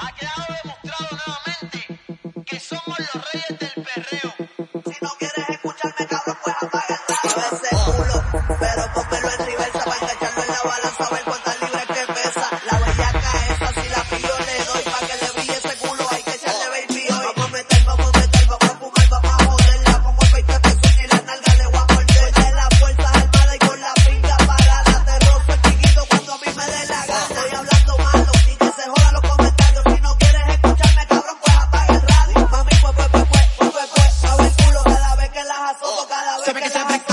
A sabe que sabe.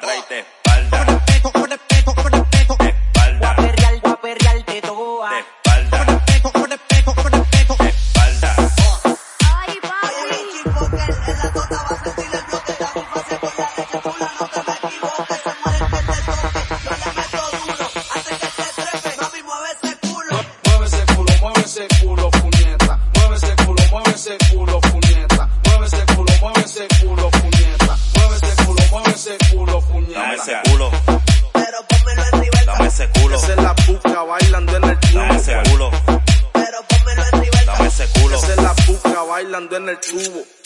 traite. Bailando en el tubo.